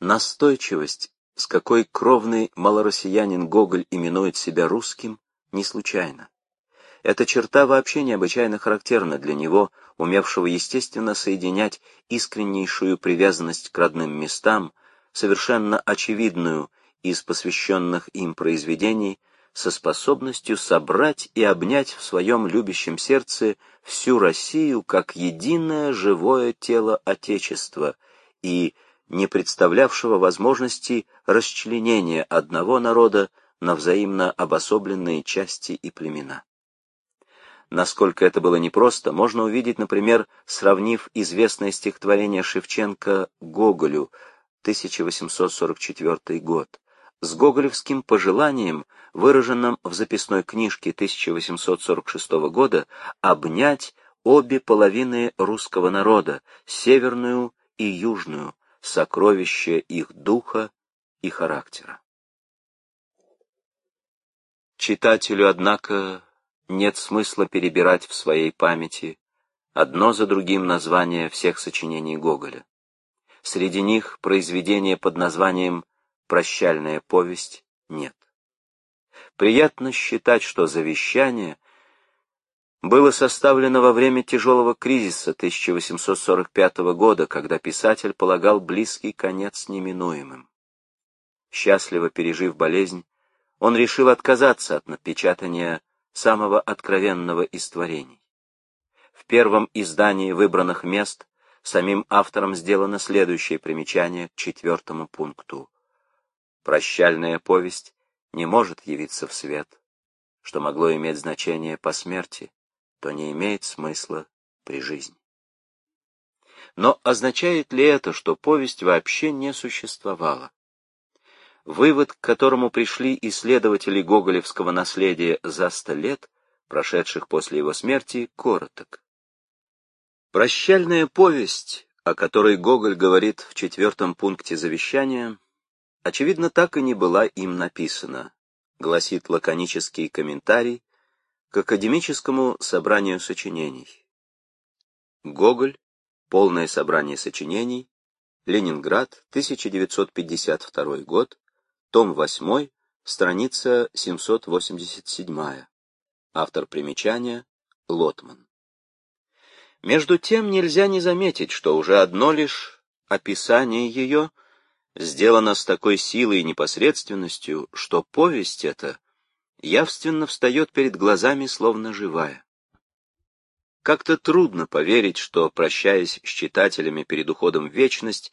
Настойчивость, с какой кровный малороссиянин Гоголь именует себя русским, не случайна. Эта черта вообще необычайно характерна для него, умевшего естественно соединять искреннейшую привязанность к родным местам, совершенно очевидную из посвященных им произведений, со способностью собрать и обнять в своем любящем сердце всю Россию как единое живое тело Отечества и не представлявшего возможности расчленения одного народа на взаимно обособленные части и племена. Насколько это было непросто, можно увидеть, например, сравнив известное стихотворение Шевченко Гоголю, 1844 год, с гоголевским пожеланием, выраженным в записной книжке 1846 года, обнять обе половины русского народа, северную и южную, сокровище их духа и характера. Читателю, однако, нет смысла перебирать в своей памяти одно за другим названия всех сочинений Гоголя. Среди них произведения под названием «Прощальная повесть» нет. Приятно считать, что завещание было составлено во время тяжелого кризиса 1845 года, когда писатель полагал близкий конец неминуемым. Счастливо пережив болезнь, он решил отказаться от напечатания самого откровенного из творений. В первом издании выбранных мест самим автором сделано следующее примечание к четвертому пункту. Прощальная повесть не может явиться в свет, что могло иметь значение по смерти, то не имеет смысла при жизни. Но означает ли это, что повесть вообще не существовала? Вывод, к которому пришли исследователи гоголевского наследия за сто лет, прошедших после его смерти, короток. Прощальная повесть, о которой Гоголь говорит в четвертом пункте завещания, очевидно, так и не была им написана, гласит лаконический комментарий академическому собранию сочинений. Гоголь, полное собрание сочинений, Ленинград, 1952 год, том 8, страница 787. Автор примечания Лотман. Между тем нельзя не заметить, что уже одно лишь описание ее сделано с такой силой и непосредственностью, что повесть эта явственно встает перед глазами, словно живая. Как-то трудно поверить, что, прощаясь с читателями перед уходом в вечность,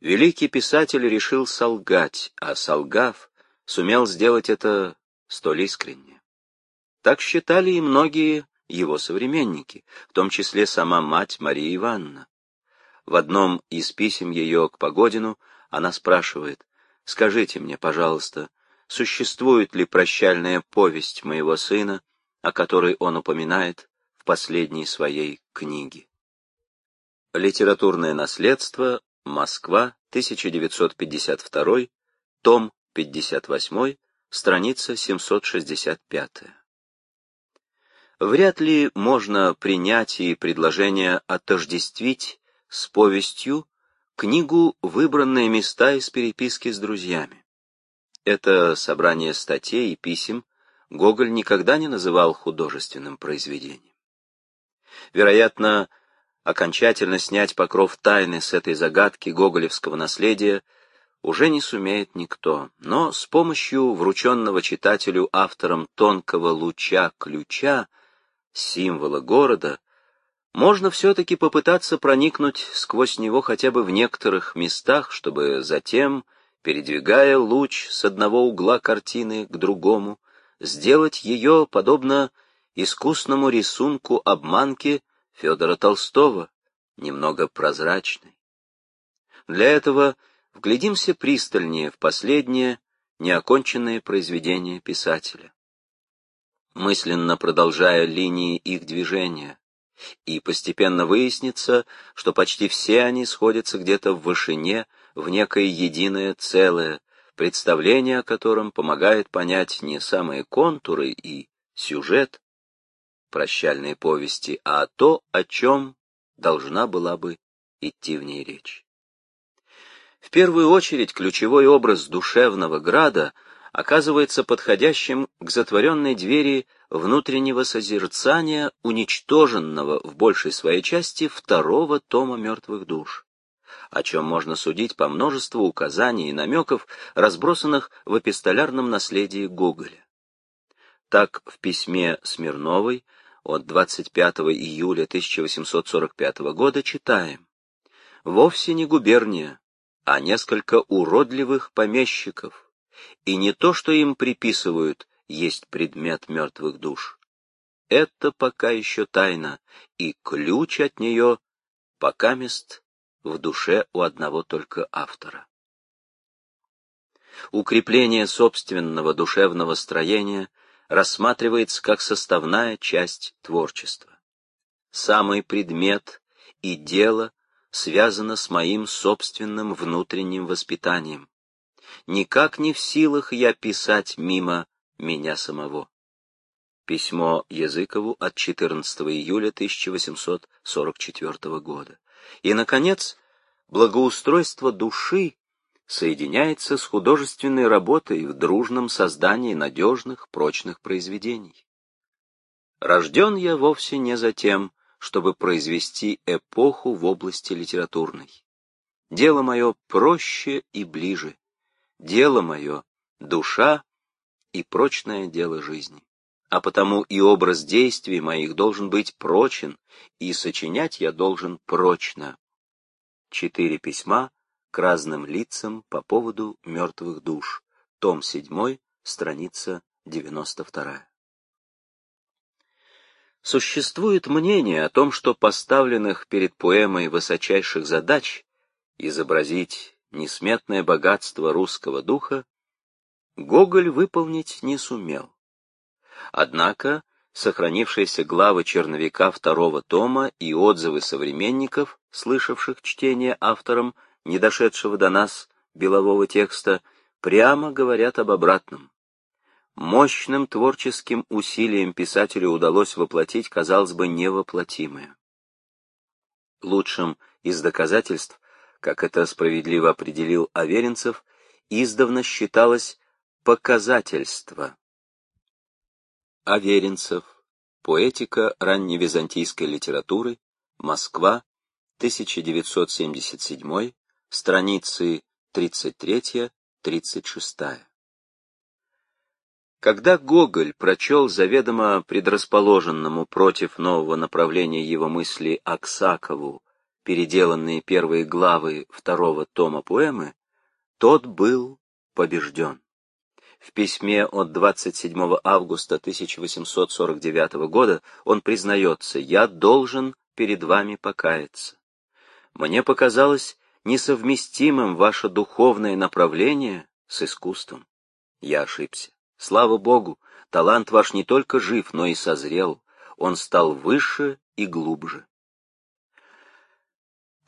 Великий писатель решил солгать, а солгав, сумел сделать это столь искренне. Так считали и многие его современники, в том числе сама мать Мария Ивановна. В одном из писем ее к Погодину она спрашивает, «Скажите мне, пожалуйста, существует ли прощальная повесть моего сына, о которой он упоминает в последней своей книге?» Литературное наследство Москва, 1952, том 58, страница 765. Вряд ли можно принять и предложение отождествить с повестью книгу «Выбранные места из переписки с друзьями». Это собрание статей и писем Гоголь никогда не называл художественным произведением. Вероятно, окончательно снять покров тайны с этой загадки гоголевского наследия уже не сумеет никто, но с помощью врученного читателю автором тонкого луча-ключа, символа города, можно все-таки попытаться проникнуть сквозь него хотя бы в некоторых местах, чтобы затем, передвигая луч с одного угла картины к другому, сделать ее, подобно искусному рисунку обманки, Федора Толстого, немного прозрачной. Для этого вглядимся пристальнее в последнее, неоконченное произведение писателя. Мысленно продолжая линии их движения, и постепенно выяснится, что почти все они сходятся где-то в вышине, в некое единое целое, представление о котором помогает понять не самые контуры и сюжет, прощальной повести, а то, о чем должна была бы идти в ней речь. В первую очередь ключевой образ душевного града оказывается подходящим к затворенной двери внутреннего созерцания, уничтоженного в большей своей части второго тома «Мертвых душ», о чем можно судить по множеству указаний и намеков, разбросанных в эпистолярном наследии Гоголя. Так в письме Смирновой от 25 июля 1845 года читаем «Вовсе не губерния, а несколько уродливых помещиков, и не то, что им приписывают, есть предмет мертвых душ. Это пока еще тайна, и ключ от нее пока мест в душе у одного только автора. Укрепление собственного душевного строения рассматривается как составная часть творчества. Самый предмет и дело связано с моим собственным внутренним воспитанием. Никак не в силах я писать мимо меня самого. Письмо Языкову от 14 июля 1844 года. И, наконец, благоустройство души соединяется с художественной работой в дружном создании надежных, прочных произведений. Рожден я вовсе не за тем, чтобы произвести эпоху в области литературной. Дело мое проще и ближе. Дело мое — душа и прочное дело жизни. А потому и образ действий моих должен быть прочен, и сочинять я должен прочно. Четыре письма к разным лицам по поводу мертвых душ. Том 7, страница 92. Существует мнение о том, что поставленных перед поэмой высочайших задач изобразить несметное богатство русского духа Гоголь выполнить не сумел. Однако сохранившиеся главы черновика второго тома и отзывы современников, слышавших чтение автором, не дошедшего до нас белового текста, прямо говорят об обратном. Мощным творческим усилием писателю удалось воплотить, казалось бы, невоплотимое. Лучшим из доказательств, как это справедливо определил Аверинцев, издавна считалось показательство. Аверинцев. Поэтика ранневизантийской литературы. Москва. 1977. Страницы 33-36. Когда Гоголь прочел заведомо предрасположенному против нового направления его мысли Аксакову переделанные первые главы второго тома поэмы, тот был побежден. В письме от 27 августа 1849 года он признается «Я должен перед вами покаяться. Мне показалось несовместимым ваше духовное направление с искусством. Я ошибся. Слава Богу, талант ваш не только жив, но и созрел, он стал выше и глубже.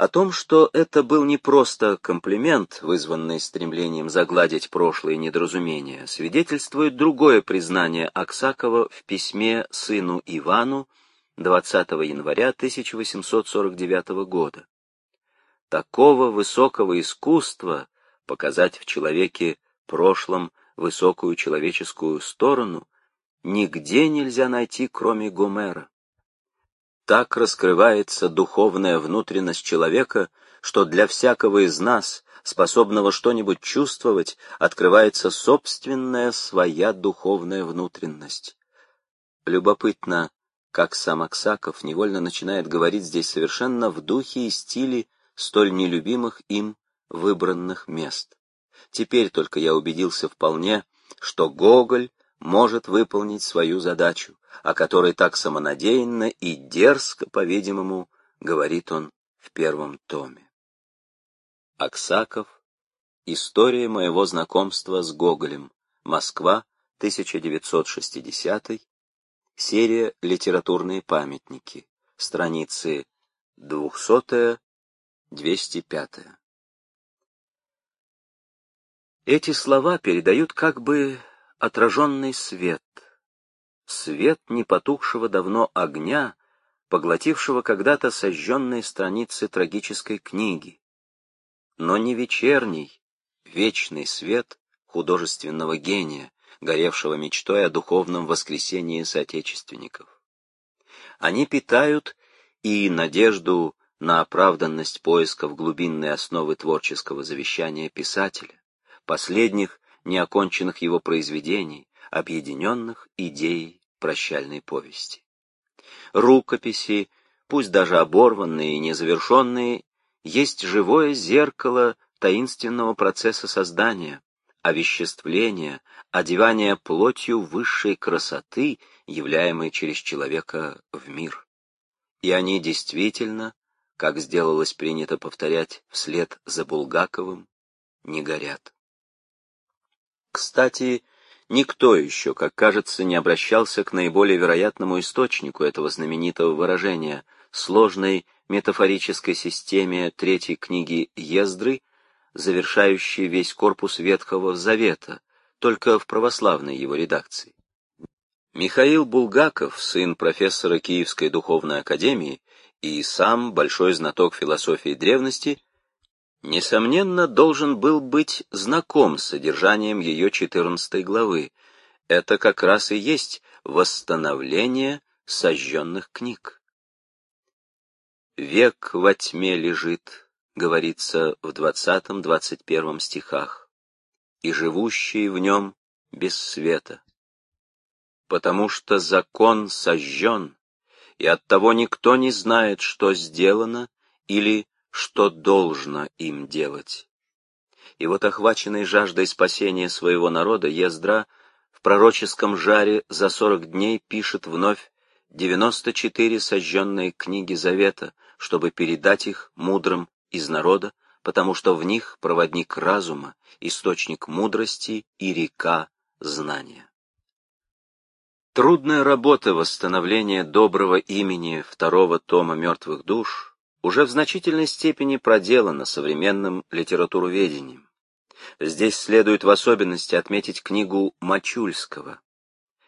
О том, что это был не просто комплимент, вызванный стремлением загладить прошлые недоразумения, свидетельствует другое признание Аксакова в письме сыну Ивану 20 января 1849 года. Такого высокого искусства показать в человеке прошлом высокую человеческую сторону нигде нельзя найти, кроме Гомера. Так раскрывается духовная внутренность человека, что для всякого из нас, способного что-нибудь чувствовать, открывается собственная своя духовная внутренность. Любопытно, как сам Аксаков невольно начинает говорить здесь совершенно в духе и стиле столь нелюбимых им выбранных мест. Теперь только я убедился вполне, что Гоголь может выполнить свою задачу, о которой так самонадеянно и дерзко, по-видимому, говорит он в первом томе. Аксаков. История моего знакомства с Гоголем. Москва, 1960. Серия «Литературные памятники». Страницы 200-205. Эти слова передают как бы отраженный свет, свет непотухшего давно огня, поглотившего когда-то сожженные страницы трагической книги. но не вечерний, вечный свет художественного гения, горевшего мечтой о духовном воскресении соотечественников. Они питают и надежду на оправданность поисков глубинной основы творческого завещания писателя, последних неоконченных его произведений, объединенных идеей прощальной повести. Рукописи, пусть даже оборванные и незавершенные, есть живое зеркало таинственного процесса создания, овеществления, одевания плотью высшей красоты, являемой через человека в мир. И они действительно как сделалось принято повторять вслед за Булгаковым, не горят. Кстати, никто еще, как кажется, не обращался к наиболее вероятному источнику этого знаменитого выражения, сложной метафорической системе третьей книги Ездры, завершающей весь корпус Ветхого Завета, только в православной его редакции. Михаил Булгаков, сын профессора Киевской духовной академии, и сам большой знаток философии древности, несомненно, должен был быть знаком с содержанием ее 14 главы. Это как раз и есть восстановление сожженных книг. «Век во тьме лежит», — говорится в 20-21 стихах, «и живущий в нем без света, потому что закон сожжен, и оттого никто не знает, что сделано или что должно им делать. И вот охваченный жаждой спасения своего народа, Ездра в пророческом жаре за сорок дней пишет вновь 94 сожженные книги Завета, чтобы передать их мудрым из народа, потому что в них проводник разума, источник мудрости и река знания. Трудная работа восстановления доброго имени второго тома «Мертвых душ» уже в значительной степени проделана современным литературоведением. Здесь следует в особенности отметить книгу Мачульского.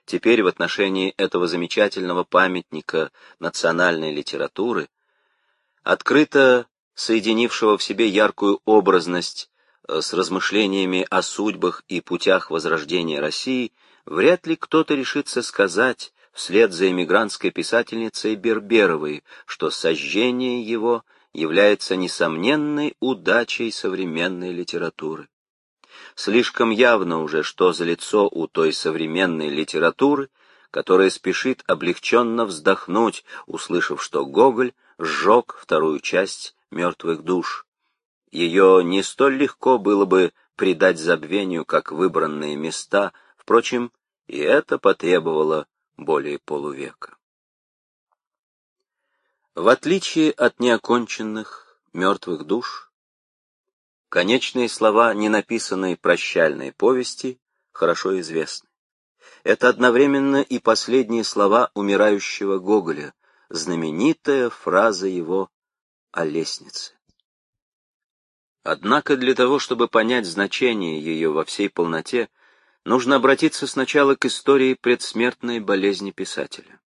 Теперь в отношении этого замечательного памятника национальной литературы, открыто соединившего в себе яркую образность э, с размышлениями о судьбах и путях возрождения России, вряд ли кто-то решится сказать, вслед за эмигрантской писательницей Берберовой, что сожжение его является несомненной удачей современной литературы. Слишком явно уже, что за лицо у той современной литературы, которая спешит облегченно вздохнуть, услышав, что Гоголь сжег вторую часть «Мертвых душ». Ее не столь легко было бы предать забвению, как выбранные места — Впрочем, и это потребовало более полувека. В отличие от неоконченных мертвых душ, конечные слова ненаписанной прощальной повести хорошо известны. Это одновременно и последние слова умирающего Гоголя, знаменитая фраза его о лестнице. Однако для того, чтобы понять значение ее во всей полноте, нужно обратиться сначала к истории предсмертной болезни писателя.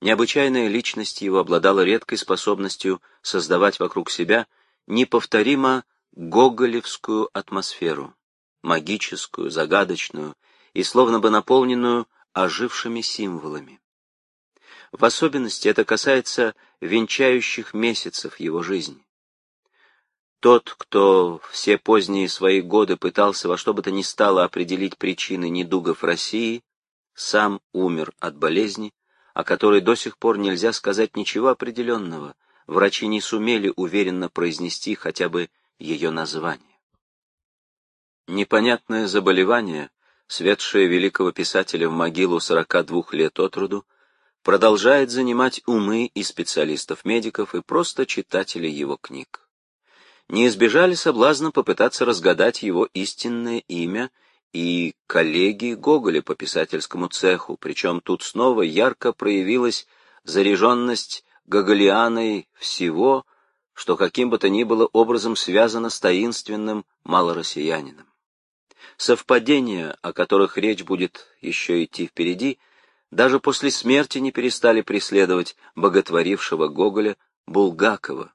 Необычайная личность его обладала редкой способностью создавать вокруг себя неповторимо гоголевскую атмосферу, магическую, загадочную и словно бы наполненную ожившими символами. В особенности это касается венчающих месяцев его жизни. Тот, кто все поздние свои годы пытался во что бы то ни стало определить причины недугов России, сам умер от болезни, о которой до сих пор нельзя сказать ничего определенного, врачи не сумели уверенно произнести хотя бы ее название. Непонятное заболевание, светшее великого писателя в могилу 42 лет от роду, продолжает занимать умы и специалистов-медиков, и просто читателей его книг не избежали соблазна попытаться разгадать его истинное имя и коллеги Гоголя по писательскому цеху, причем тут снова ярко проявилась заряженность Гоголианой всего, что каким бы то ни было образом связано с таинственным малороссиянином. Совпадения, о которых речь будет еще идти впереди, даже после смерти не перестали преследовать боготворившего Гоголя Булгакова,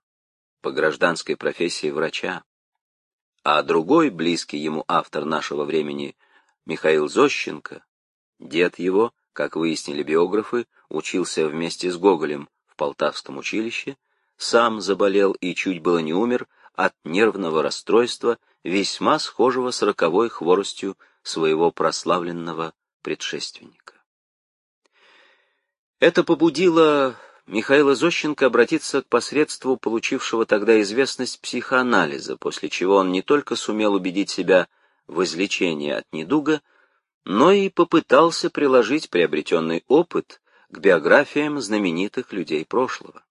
по гражданской профессии врача. А другой, близкий ему автор нашего времени, Михаил Зощенко, дед его, как выяснили биографы, учился вместе с Гоголем в Полтавском училище, сам заболел и чуть было не умер от нервного расстройства, весьма схожего с роковой хворостью своего прославленного предшественника. Это побудило Михаила Зощенко обратиться к посредству получившего тогда известность психоанализа, после чего он не только сумел убедить себя в излечении от недуга, но и попытался приложить приобретенный опыт к биографиям знаменитых людей прошлого.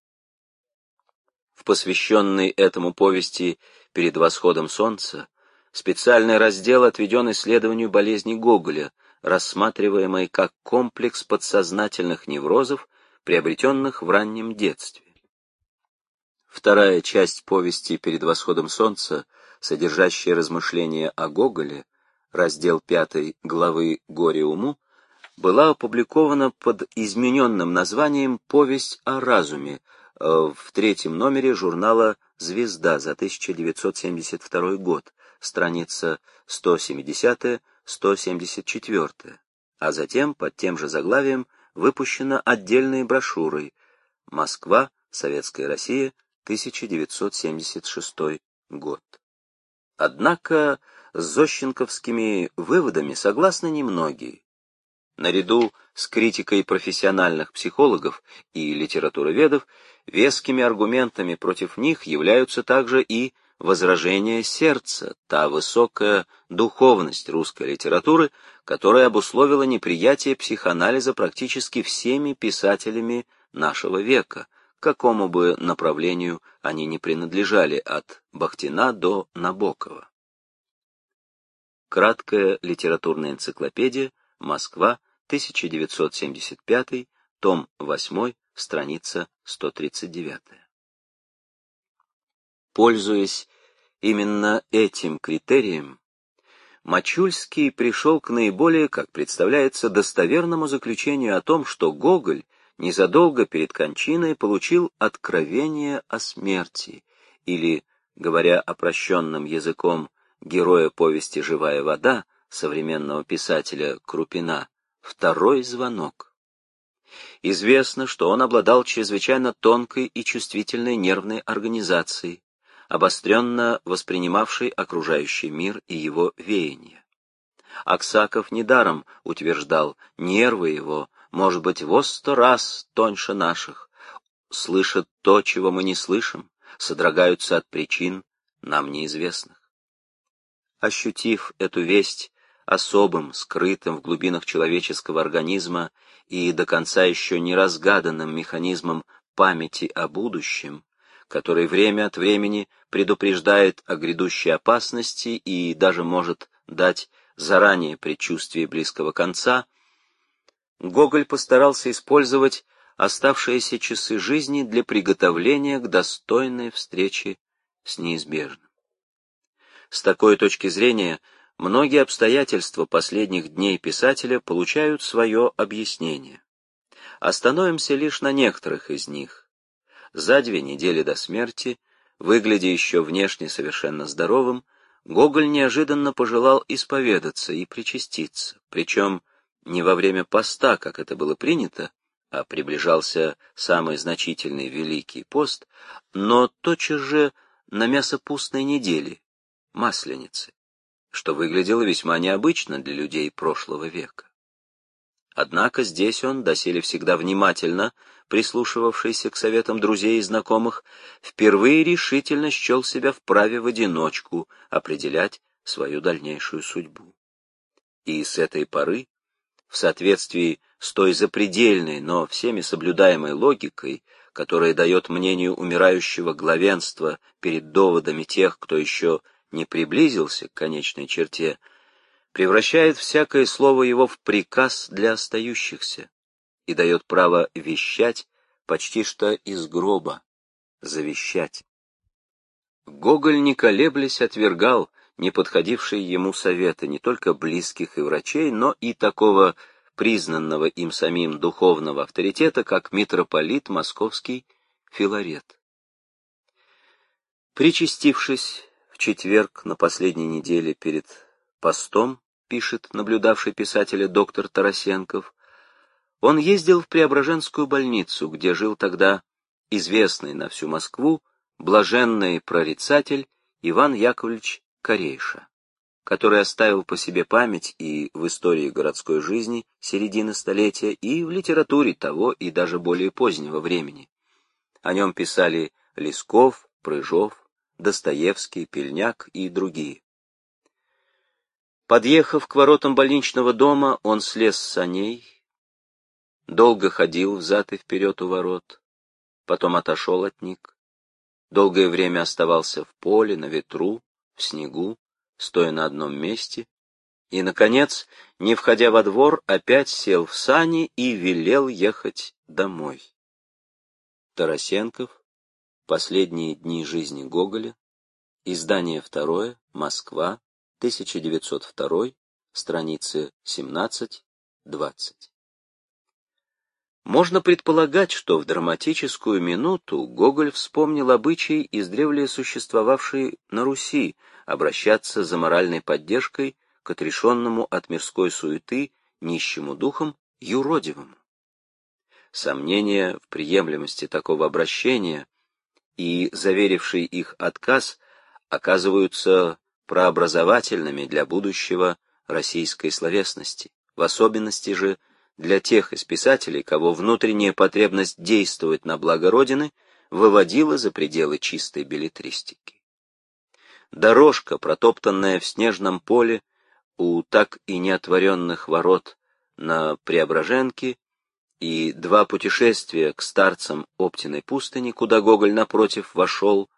В посвященной этому повести «Перед восходом солнца» специальный раздел отведен исследованию болезни Гоголя, рассматриваемой как комплекс подсознательных неврозов, приобретенных в раннем детстве. Вторая часть повести «Перед восходом солнца», содержащая размышления о Гоголе, раздел 5 главы «Горе уму», была опубликована под измененным названием «Повесть о разуме» э, в третьем номере журнала «Звезда» за 1972 год, страница 170-174, а затем под тем же заглавием выпущена отдельной брошюрой «Москва, Советская Россия, 1976 год». Однако с зощенковскими выводами согласны немногие. Наряду с критикой профессиональных психологов и литературоведов, вескими аргументами против них являются также и возражение сердца, та высокая духовность русской литературы, которая обусловила неприятие психоанализа практически всеми писателями нашего века, какому бы направлению они ни принадлежали, от Бахтина до Набокова. Краткая литературная энциклопедия, Москва, 1975, том 8, страница 139. Пользуясь именно этим критерием, Мачульский пришел к наиболее, как представляется, достоверному заключению о том, что Гоголь незадолго перед кончиной получил откровение о смерти, или, говоря опрощенным языком героя повести «Живая вода» современного писателя Крупина, второй звонок. Известно, что он обладал чрезвычайно тонкой и чувствительной нервной организацией, обостренно воспринимавший окружающий мир и его веяния. Аксаков недаром утверждал, нервы его, может быть, во сто раз тоньше наших, слышат то, чего мы не слышим, содрогаются от причин, нам неизвестных. Ощутив эту весть особым, скрытым в глубинах человеческого организма и до конца еще не разгаданным механизмом памяти о будущем, который время от времени предупреждает о грядущей опасности и даже может дать заранее предчувствие близкого конца, Гоголь постарался использовать оставшиеся часы жизни для приготовления к достойной встрече с неизбежным. С такой точки зрения многие обстоятельства последних дней писателя получают свое объяснение. Остановимся лишь на некоторых из них за две недели до смерти, выглядя еще внешне совершенно здоровым, Гоголь неожиданно пожелал исповедаться и причаститься, причем не во время поста, как это было принято, а приближался самый значительный Великий пост, но тотчас же на мясопустной неделе, Масленицы, что выглядело весьма необычно для людей прошлого века. Однако здесь он, доселе всегда внимательно прислушивавшийся к советам друзей и знакомых, впервые решительно счел себя вправе в одиночку определять свою дальнейшую судьбу. И с этой поры, в соответствии с той запредельной, но всеми соблюдаемой логикой, которая дает мнению умирающего главенства перед доводами тех, кто еще не приблизился к конечной черте, превращает всякое слово его в приказ для остающихся и дает право вещать почти что из гроба, завещать. Гоголь, не колеблясь, отвергал неподходившие ему советы не только близких и врачей, но и такого признанного им самим духовного авторитета, как митрополит московский Филарет. Причастившись в четверг на последней неделе перед постом, пишет наблюдавший писателя доктор Тарасенков, он ездил в Преображенскую больницу, где жил тогда известный на всю Москву блаженный прорицатель Иван Яковлевич Корейша, который оставил по себе память и в истории городской жизни середины столетия, и в литературе того и даже более позднего времени. О нем писали Лесков, Прыжов, Достоевский, Пельняк и другие. Подъехав к воротам больничного дома, он слез с саней, долго ходил взад и вперед у ворот, потом отошел от них, долгое время оставался в поле, на ветру, в снегу, стоя на одном месте, и, наконец, не входя во двор, опять сел в сани и велел ехать домой. Тарасенков. Последние дни жизни Гоголя. Издание второе. Москва. 1902. Страницы 17-20. Можно предполагать, что в драматическую минуту Гоголь вспомнил обычай, издревле существовавший на Руси, обращаться за моральной поддержкой к отрешенному от мирской суеты нищему духом юродивому. Сомнения в приемлемости такого обращения и заверивший их отказ оказываются прообразовательными для будущего российской словесности, в особенности же для тех из писателей, кого внутренняя потребность действовать на благо Родины выводила за пределы чистой билетристики. Дорожка, протоптанная в снежном поле у так и неотворенных ворот на Преображенке, и два путешествия к старцам Оптиной пустыни, куда Гоголь напротив вошел,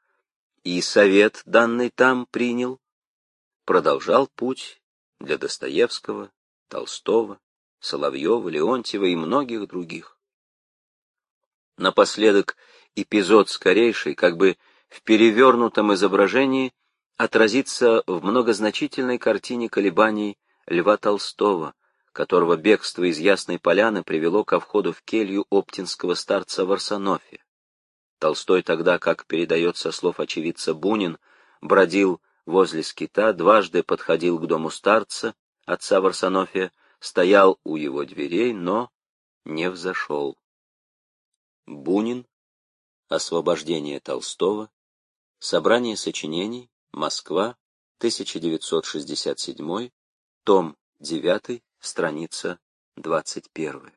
и совет, данный там, принял, продолжал путь для Достоевского, Толстого, Соловьева, Леонтьева и многих других. Напоследок эпизод скорейший, как бы в перевернутом изображении, отразится в многозначительной картине колебаний Льва Толстого, которого бегство из Ясной Поляны привело ко входу в келью оптинского старца в Арсенофе. Толстой тогда, как передается слов очевидца Бунин, бродил возле скита, дважды подходил к дому старца, отца Варсонофия, стоял у его дверей, но не взошел. Бунин. Освобождение Толстого. Собрание сочинений. Москва. 1967. Том 9. Страница 21.